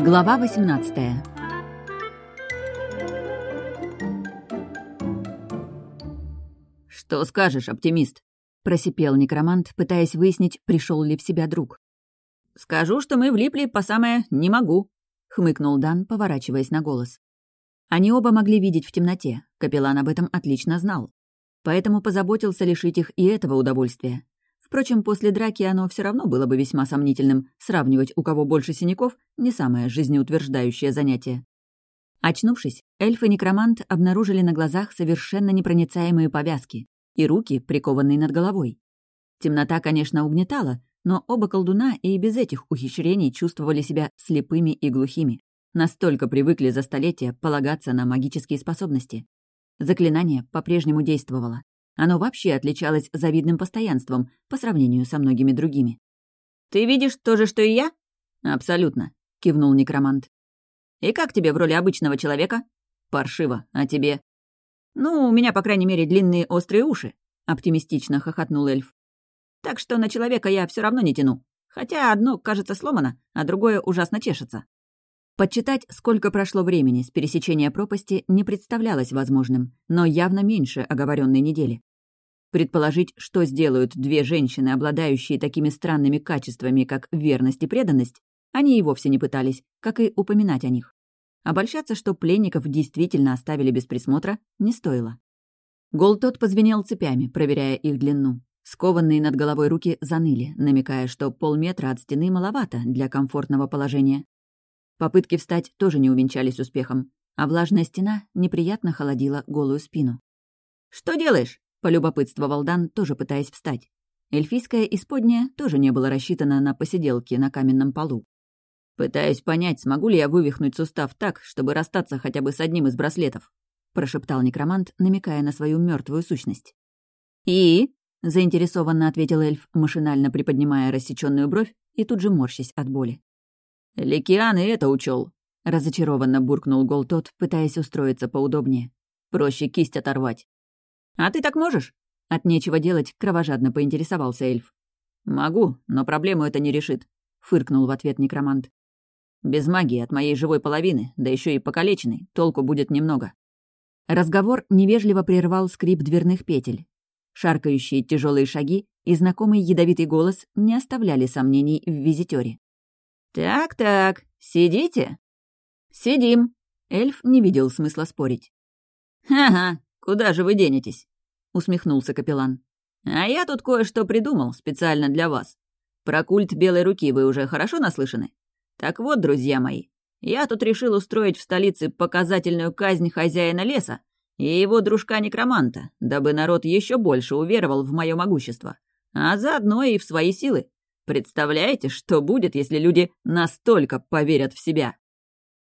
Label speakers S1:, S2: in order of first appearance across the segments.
S1: Глава 18
S2: «Что скажешь, оптимист?»
S1: — просипел некромант, пытаясь выяснить, пришел ли в себя друг.
S2: «Скажу, что мы влипли по самое «не могу», — хмыкнул Дан, поворачиваясь на голос.
S1: Они оба могли видеть в темноте, капеллан об этом отлично знал. Поэтому позаботился лишить их и этого удовольствия. Впрочем, после драки оно все равно было бы весьма сомнительным. Сравнивать, у кого больше синяков, не самое жизнеутверждающее занятие. Очнувшись, эльф и некромант обнаружили на глазах совершенно непроницаемые повязки и руки, прикованные над головой. Темнота, конечно, угнетала, но оба колдуна и без этих ухищрений чувствовали себя слепыми и глухими. Настолько привыкли за столетия полагаться на магические способности. Заклинание по-прежнему действовало. Оно вообще отличалось завидным постоянством по сравнению со многими другими.
S2: «Ты видишь то же, что и я?»
S1: «Абсолютно», — кивнул некромант.
S2: «И как тебе в роли обычного человека?»
S1: «Паршиво. А тебе?»
S2: «Ну, у меня, по крайней мере, длинные острые уши», — оптимистично хохотнул эльф. «Так что на человека я все равно не тяну. Хотя одно, кажется, сломано, а другое ужасно чешется».
S1: Подсчитать, сколько прошло времени с пересечения пропасти, не представлялось возможным, но явно меньше оговоренной недели. Предположить, что сделают две женщины, обладающие такими странными качествами, как верность и преданность, они и вовсе не пытались, как и упоминать о них. Обольщаться, что пленников действительно оставили без присмотра, не стоило. Гол тот позвенел цепями, проверяя их длину. Скованные над головой руки заныли, намекая, что полметра от стены маловато для комфортного положения. Попытки встать тоже не увенчались успехом, а влажная стена неприятно холодила голую спину.
S2: «Что делаешь?»
S1: — полюбопытствовал Дан, тоже пытаясь встать. Эльфийское исподнее тоже не было рассчитано на посиделки на каменном полу.
S2: «Пытаюсь понять, смогу ли я вывихнуть сустав так, чтобы расстаться хотя бы с одним из браслетов», — прошептал некромант, намекая на свою мертвую сущность.
S1: «И?» — заинтересованно ответил эльф, машинально приподнимая рассеченную бровь и тут же морщась от боли.
S2: «Ликиан и это учел,
S1: разочарованно буркнул Гол тот, пытаясь устроиться поудобнее.
S2: «Проще кисть оторвать».
S1: «А ты так можешь?» От нечего делать кровожадно поинтересовался эльф.
S2: «Могу, но проблему это не решит», — фыркнул в ответ некромант. «Без магии от моей живой половины, да еще и покалеченной, толку будет немного».
S1: Разговор невежливо прервал скрип дверных петель. Шаркающие тяжелые шаги и знакомый ядовитый голос не оставляли сомнений в визитере.
S2: «Так-так, сидите?»
S1: «Сидим». Эльф не видел смысла спорить.
S2: «Ага, куда же вы денетесь?»
S1: — усмехнулся капеллан.
S2: «А я тут кое-что придумал специально для вас. Про культ белой руки вы уже хорошо наслышаны? Так вот, друзья мои, я тут решил устроить в столице показательную казнь хозяина леса и его дружка-некроманта, дабы народ еще больше уверовал в мое могущество, а заодно и в свои силы. Представляете, что будет, если люди настолько поверят в себя?»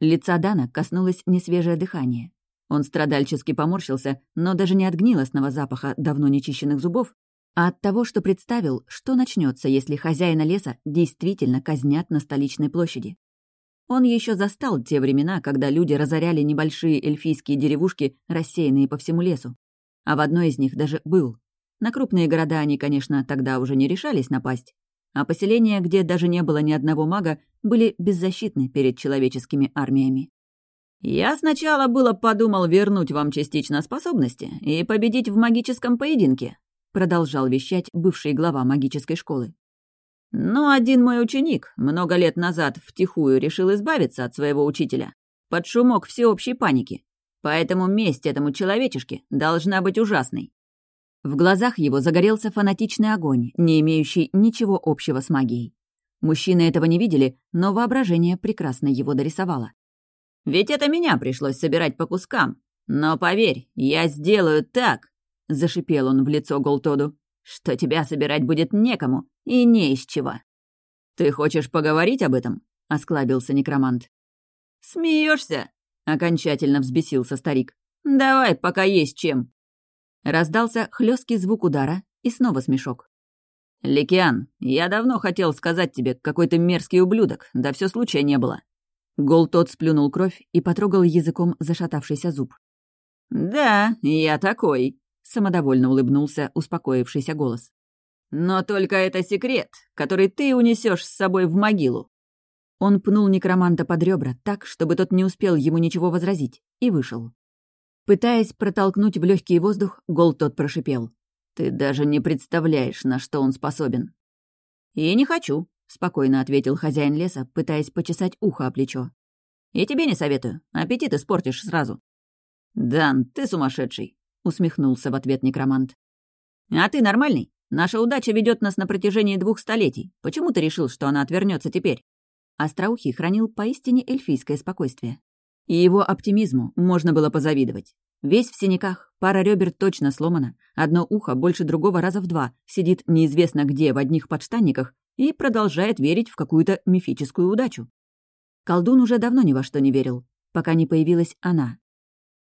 S1: Лица Дана коснулось несвежее дыхание. Он страдальчески поморщился, но даже не от гнилостного запаха давно нечищенных зубов, а от того, что представил, что начнется, если хозяина леса действительно казнят на столичной площади. Он еще застал те времена, когда люди разоряли небольшие эльфийские деревушки, рассеянные по всему лесу. А в одной из них даже был. На крупные города они, конечно, тогда уже не решались напасть, а поселения, где даже не было ни одного мага, были беззащитны перед человеческими армиями.
S2: «Я сначала было подумал вернуть вам частично способности и победить в магическом поединке», продолжал вещать бывший глава магической школы. «Но один мой ученик много лет назад втихую решил избавиться от своего учителя под шумок всеобщей паники, поэтому месть этому человечешке должна быть ужасной.
S1: В глазах его загорелся фанатичный огонь, не имеющий ничего общего с магией. Мужчины этого не видели, но воображение прекрасно его дорисовало.
S2: «Ведь это меня пришлось собирать по кускам. Но поверь, я сделаю так!» — зашипел он в лицо Голтоду, «что тебя собирать будет некому и не из чего».
S1: «Ты хочешь поговорить об этом?» — осклабился некромант.
S2: Смеешься? окончательно взбесился старик. «Давай, пока есть чем».
S1: Раздался хлесткий звук удара и снова смешок.
S2: «Ликиан, я давно хотел сказать тебе, какой ты мерзкий ублюдок, да все случая не было».
S1: Гол тот сплюнул кровь и потрогал языком зашатавшийся зуб.
S2: «Да, я такой», — самодовольно улыбнулся успокоившийся голос. «Но только это секрет, который ты унесешь с собой в могилу».
S1: Он пнул некроманта под ребра так, чтобы тот не успел ему ничего возразить, и вышел. Пытаясь протолкнуть в легкий воздух, Гол тот прошипел. «Ты даже не представляешь, на что он способен». «И не хочу», — спокойно ответил хозяин леса, пытаясь почесать ухо о плечо. «И тебе не советую. Аппетит испортишь сразу». «Дан, ты сумасшедший», — усмехнулся в ответ некромант. «А ты нормальный? Наша удача ведет нас на протяжении двух столетий. Почему ты решил, что она отвернется теперь?» Остроухий хранил поистине эльфийское спокойствие. И его оптимизму можно было позавидовать. Весь в синяках, пара ребер точно сломана, одно ухо больше другого раза в два, сидит неизвестно где в одних подштанниках и продолжает верить в какую-то мифическую удачу. Колдун уже давно ни во что не верил, пока не появилась она.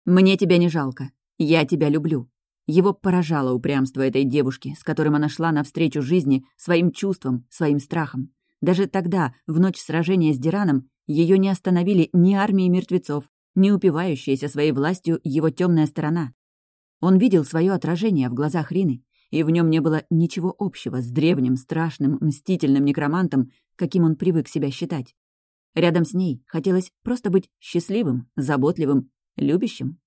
S1: «Мне тебя не жалко. Я тебя люблю». Его поражало упрямство этой девушки, с которым она шла навстречу жизни своим чувствам, своим страхом. Даже тогда, в ночь сражения с Дираном, ее не остановили ни армии мертвецов, ни упивающаяся своей властью его темная сторона. Он видел свое отражение в глазах Рины, и в нем не было ничего общего с древним, страшным, мстительным некромантом, каким он привык себя считать. Рядом с ней хотелось просто быть счастливым, заботливым, любящим.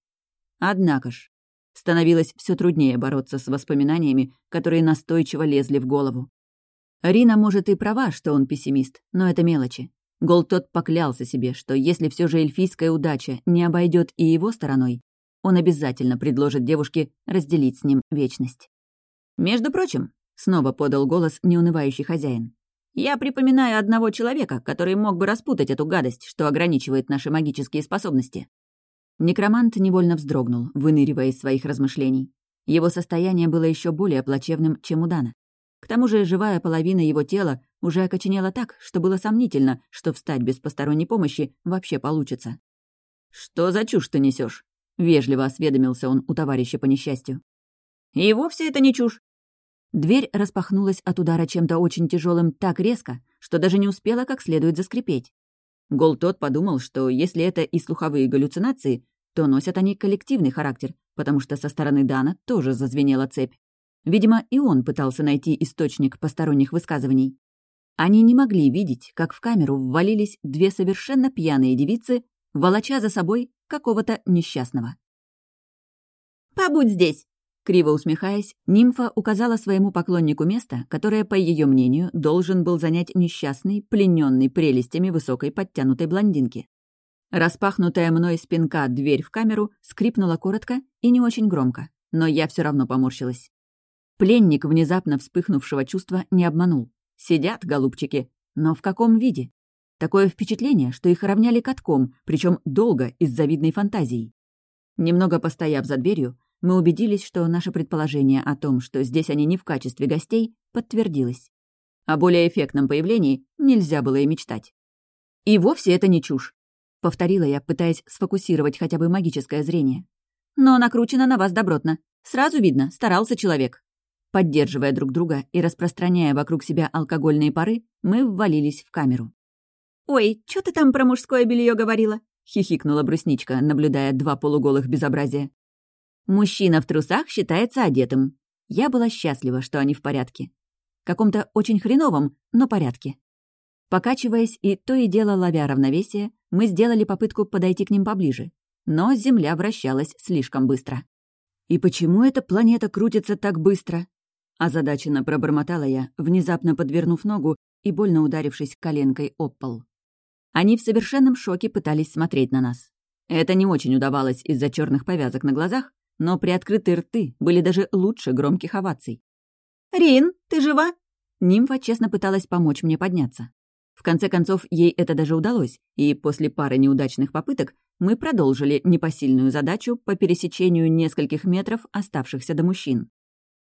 S1: Однако ж, становилось все труднее бороться с воспоминаниями, которые настойчиво лезли в голову. Рина, может, и права, что он пессимист, но это мелочи. Гол тот поклялся себе, что если все же эльфийская удача не обойдет и его стороной, он обязательно предложит девушке разделить с ним вечность. «Между прочим», — снова подал голос неунывающий хозяин, «я припоминаю одного человека, который мог бы распутать эту гадость, что ограничивает наши магические способности». Некромант невольно вздрогнул, выныривая из своих размышлений. Его состояние было еще более плачевным, чем у Дана. К тому же живая половина его тела уже окоченела так, что было сомнительно, что встать без посторонней помощи вообще получится. «Что за чушь ты несешь? вежливо осведомился он у товарища по несчастью. «И вовсе это не чушь». Дверь распахнулась от удара чем-то очень тяжелым так резко, что даже не успела как следует заскрипеть. Гол тот подумал, что если это и слуховые галлюцинации, то носят они коллективный характер, потому что со стороны Дана тоже зазвенела цепь. Видимо, и он пытался найти источник посторонних высказываний. Они не могли видеть, как в камеру ввалились две совершенно пьяные девицы, волоча за собой какого-то несчастного.
S2: «Побудь здесь!»
S1: Криво усмехаясь, нимфа указала своему поклоннику место, которое, по ее мнению, должен был занять несчастный, плененный прелестями высокой подтянутой блондинки. Распахнутая мной спинка дверь в камеру скрипнула коротко и не очень громко, но я все равно поморщилась. Пленник внезапно вспыхнувшего чувства не обманул. Сидят, голубчики, но в каком виде? Такое впечатление, что их равняли катком, причем долго и с завидной фантазией. Немного постояв за дверью, мы убедились, что наше предположение о том, что здесь они не в качестве гостей, подтвердилось. О более эффектном появлении нельзя было и мечтать. «И вовсе это не чушь», — повторила я, пытаясь сфокусировать хотя бы магическое зрение. «Но накручено на вас добротно. Сразу видно, старался человек». Поддерживая друг друга и распространяя вокруг себя алкогольные пары, мы ввалились в камеру.
S2: «Ой, что ты там про мужское белье говорила?»
S1: — хихикнула брусничка, наблюдая два полуголых безобразия. «Мужчина в трусах считается одетым. Я была счастлива, что они в порядке. Каком-то очень хреновом, но порядке. Покачиваясь и то и дело ловя равновесие, мы сделали попытку подойти к ним поближе. Но Земля вращалась слишком быстро. «И почему эта планета крутится так быстро?» Озадаченно пробормотала я, внезапно подвернув ногу и больно ударившись коленкой об пол. Они в совершенном шоке пытались смотреть на нас. Это не очень удавалось из-за черных повязок на глазах, но приоткрытые рты были даже лучше громких оваций.
S2: «Рин, ты жива?»
S1: Нимфа честно пыталась помочь мне подняться. В конце концов, ей это даже удалось, и после пары неудачных попыток мы продолжили непосильную задачу по пересечению нескольких метров оставшихся до мужчин.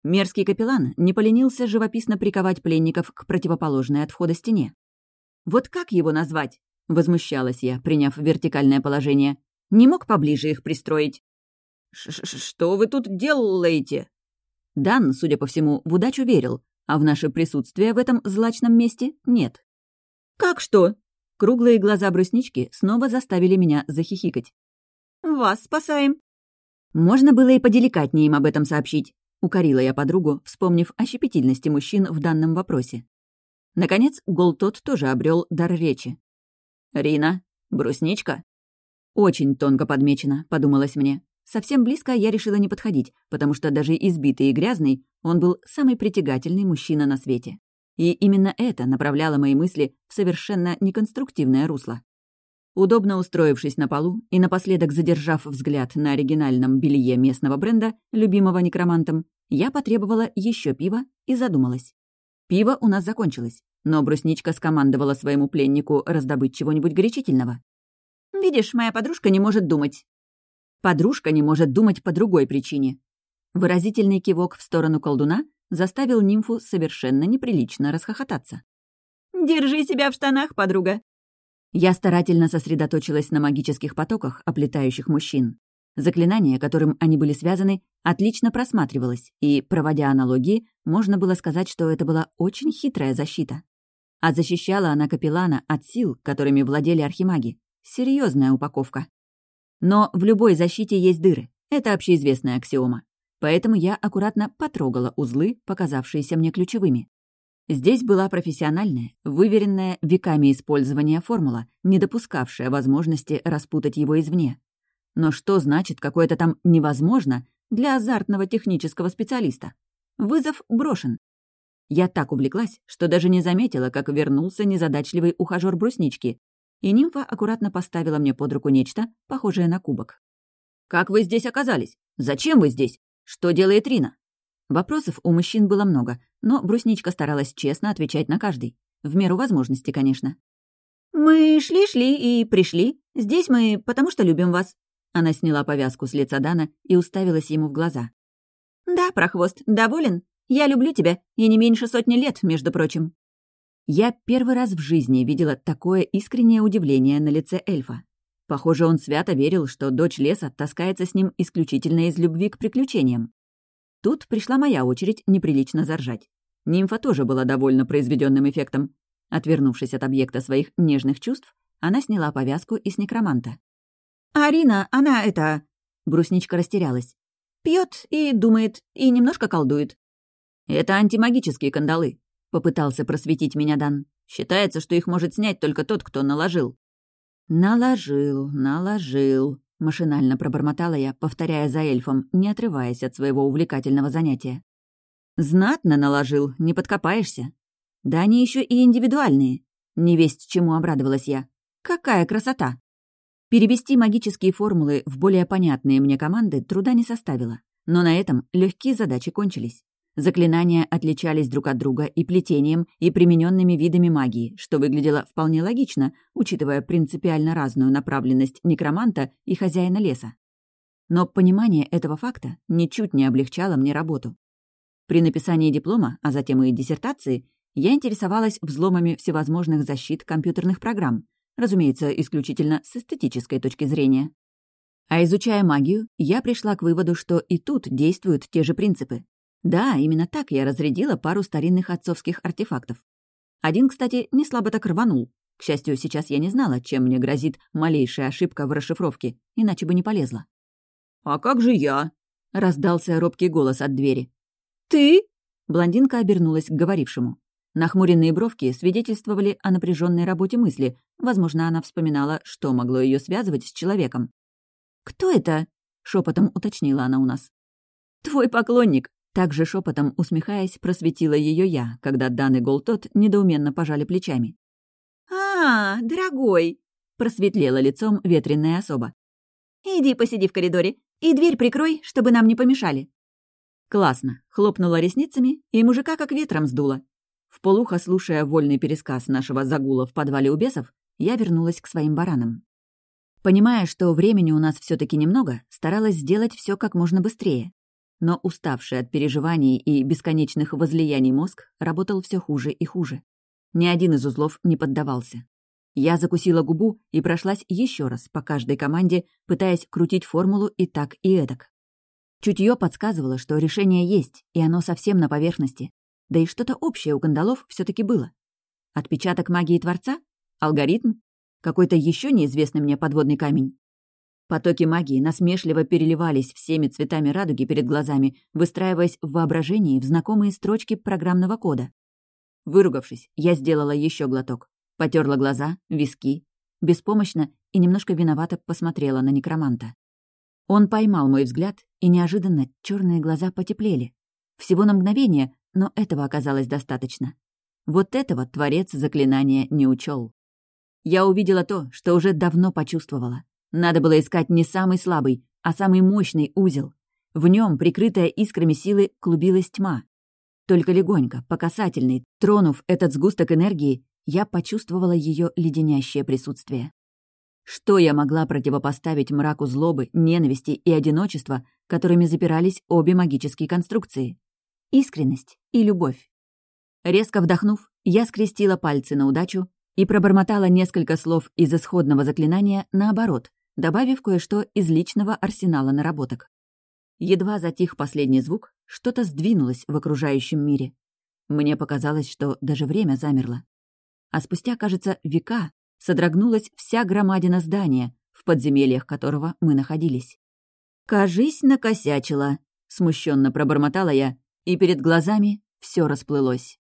S1: Мерзкий капеллан не поленился живописно приковать пленников к противоположной от входа стене. «Вот как его назвать?» — возмущалась я, приняв вертикальное положение. «Не мог поближе их пристроить?»
S2: Ш -ш «Что вы тут делаете?»
S1: Дан, судя по всему, в удачу верил, а в наше присутствие в этом злачном месте нет.
S2: «Как что?»
S1: Круглые глаза бруснички снова заставили меня захихикать.
S2: «Вас спасаем».
S1: Можно было и поделикатнее им об этом сообщить. — укорила я подругу, вспомнив о щепетильности мужчин в данном вопросе. Наконец, Гол тот тоже обрел дар речи.
S2: Рина? Брусничка?»
S1: «Очень тонко подмечено», — подумалось мне. Совсем близко я решила не подходить, потому что даже избитый и грязный, он был самый притягательный мужчина на свете. И именно это направляло мои мысли в совершенно неконструктивное русло. Удобно устроившись на полу и напоследок задержав взгляд на оригинальном белье местного бренда, любимого некромантом, я потребовала еще пива и задумалась. Пиво у нас закончилось, но брусничка скомандовала своему пленнику раздобыть чего-нибудь горячительного.
S2: «Видишь, моя подружка не может думать».
S1: Подружка не может думать по другой причине. Выразительный кивок в сторону колдуна заставил нимфу совершенно неприлично расхохотаться.
S2: «Держи себя в штанах, подруга!»
S1: Я старательно сосредоточилась на магических потоках, оплетающих мужчин. Заклинание, которым они были связаны, отлично просматривалось, и, проводя аналогии, можно было сказать, что это была очень хитрая защита. А защищала она капеллана от сил, которыми владели архимаги. Серьезная упаковка. Но в любой защите есть дыры. Это общеизвестная аксиома. Поэтому я аккуратно потрогала узлы, показавшиеся мне ключевыми. Здесь была профессиональная, выверенная веками использования формула, не допускавшая возможности распутать его извне. Но что значит какое-то там «невозможно» для азартного технического специалиста? Вызов брошен. Я так увлеклась, что даже не заметила, как вернулся незадачливый ухажёр бруснички, и нимфа аккуратно поставила мне под руку нечто, похожее на кубок.
S2: «Как вы здесь оказались? Зачем вы здесь? Что делает Рина?»
S1: Вопросов у мужчин было много, но брусничка старалась честно отвечать на каждый. В меру возможности, конечно.
S2: «Мы шли-шли и пришли. Здесь мы, потому что любим вас».
S1: Она сняла повязку с лица Дана и уставилась ему в глаза.
S2: «Да, прохвост, доволен? Я люблю тебя, и не меньше сотни лет, между прочим».
S1: Я первый раз в жизни видела такое искреннее удивление на лице эльфа. Похоже, он свято верил, что дочь леса таскается с ним исключительно из любви к приключениям. Тут пришла моя очередь неприлично заржать. Нимфа тоже была довольна произведенным эффектом. Отвернувшись от объекта своих нежных чувств, она сняла повязку и с некроманта.
S2: «Арина, она это...»
S1: Брусничка растерялась.
S2: Пьет и думает, и немножко колдует».
S1: «Это антимагические кандалы», — попытался просветить меня Дан. «Считается, что их может снять только тот, кто наложил». «Наложил, наложил», Машинально пробормотала я, повторяя за эльфом, не отрываясь от своего увлекательного занятия. «Знатно наложил, не подкопаешься. Да они еще и индивидуальные. Не весть чему обрадовалась я. Какая красота!» Перевести магические формулы в более понятные мне команды труда не составило. Но на этом легкие задачи кончились. Заклинания отличались друг от друга и плетением, и примененными видами магии, что выглядело вполне логично, учитывая принципиально разную направленность некроманта и хозяина леса. Но понимание этого факта ничуть не облегчало мне работу. При написании диплома, а затем и диссертации, я интересовалась взломами всевозможных защит компьютерных программ, разумеется, исключительно с эстетической точки зрения. А изучая магию, я пришла к выводу, что и тут действуют те же принципы. Да, именно так я разрядила пару старинных отцовских артефактов. Один, кстати, не слабо так рванул. К счастью, сейчас я не знала, чем мне грозит малейшая ошибка в расшифровке, иначе бы не полезла.
S2: «А как же я?»
S1: — раздался робкий голос от двери.
S2: «Ты?»
S1: — блондинка обернулась к говорившему. Нахмуренные бровки свидетельствовали о напряженной работе мысли. Возможно, она вспоминала, что могло ее связывать с человеком.
S2: «Кто это?» — шепотом уточнила она у нас.
S1: «Твой поклонник», также шепотом усмехаясь, просветила ее я, когда Дан и Голтот недоуменно пожали плечами.
S2: «А, дорогой!» — просветлела лицом ветреная особа. «Иди посиди в коридоре и дверь прикрой, чтобы нам не помешали».
S1: Классно. Хлопнула ресницами, и мужика как ветром сдуло. В полухо слушая вольный пересказ нашего загула в подвале у бесов, я вернулась к своим баранам. Понимая, что времени у нас все таки немного, старалась сделать все как можно быстрее но уставший от переживаний и бесконечных возлияний мозг работал все хуже и хуже. Ни один из узлов не поддавался. Я закусила губу и прошлась еще раз по каждой команде, пытаясь крутить формулу и так, и эдак. Чутье подсказывало, что решение есть, и оно совсем на поверхности. Да и что-то общее у кандалов все таки было. Отпечаток магии Творца? Алгоритм? Какой-то еще неизвестный мне подводный камень? Потоки магии насмешливо переливались всеми цветами радуги перед глазами, выстраиваясь в воображении в знакомые строчки программного кода. Выругавшись, я сделала еще глоток. Потерла глаза, виски. беспомощно и немножко виновато посмотрела на некроманта. Он поймал мой взгляд, и неожиданно черные глаза потеплели. Всего на мгновение, но этого оказалось достаточно. Вот этого творец заклинания не учел. Я увидела то, что уже давно почувствовала. Надо было искать не самый слабый, а самый мощный узел. В нем, прикрытая искрами силы, клубилась тьма. Только легонько, по касательной, тронув этот сгусток энергии, я почувствовала ее леденящее присутствие. Что я могла противопоставить мраку злобы, ненависти и одиночества, которыми запирались обе магические конструкции? Искренность и любовь. Резко вдохнув, я скрестила пальцы на удачу и пробормотала несколько слов из исходного заклинания наоборот, добавив кое-что из личного арсенала наработок. Едва затих последний звук, что-то сдвинулось в окружающем мире. Мне показалось, что даже время замерло. А спустя, кажется, века содрогнулась вся громадина здания, в подземельях которого мы находились. «Кажись, накосячила», — смущенно пробормотала я, и перед глазами все расплылось.